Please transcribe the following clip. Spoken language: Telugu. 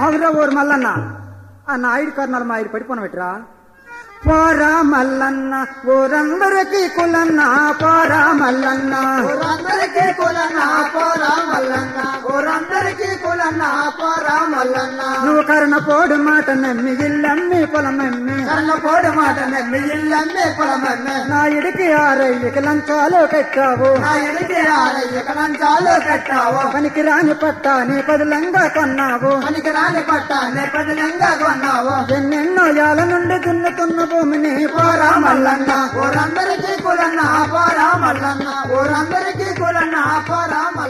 అవురా ఓరు మల్లన్న. ఆ నాయుడు కర్ణాలు మా ఆయన పడిపోను పెట్టరా? పోరా మల్లన్న ఊరందరికీ కులన్న పోరా మల్లన్న. ఊరందరికీ కులన్న. కులన్న పోరా మల్లన్న నువ్వు కర్ణ పోడు మాట నమ్మి ఇల్లమ్మి పొలమమ్మి. కన్న పోడు మాట నెమ్మి ఇల్లమ్మే పొలమమ్మే. నాయుడికి ఆరయ్యకి లంచాలు కట్టావు. నా ఎడికి ఆరయ్య కలంచాలు కట్టావు. పనికి రాని పట్టాని పదులంగా కొన్నావు. పనికి రాని పట్ట నెపదిలంగా కొన్నావు. ఎన్నెన్నో యాల నుండి దున్నుతున్న భూమిని పోరా మల్లన్న ఊరందరికీ కులన్న పోరా మల్లన్న ఊరందరికీ కులన్న పోరా మల్లన్న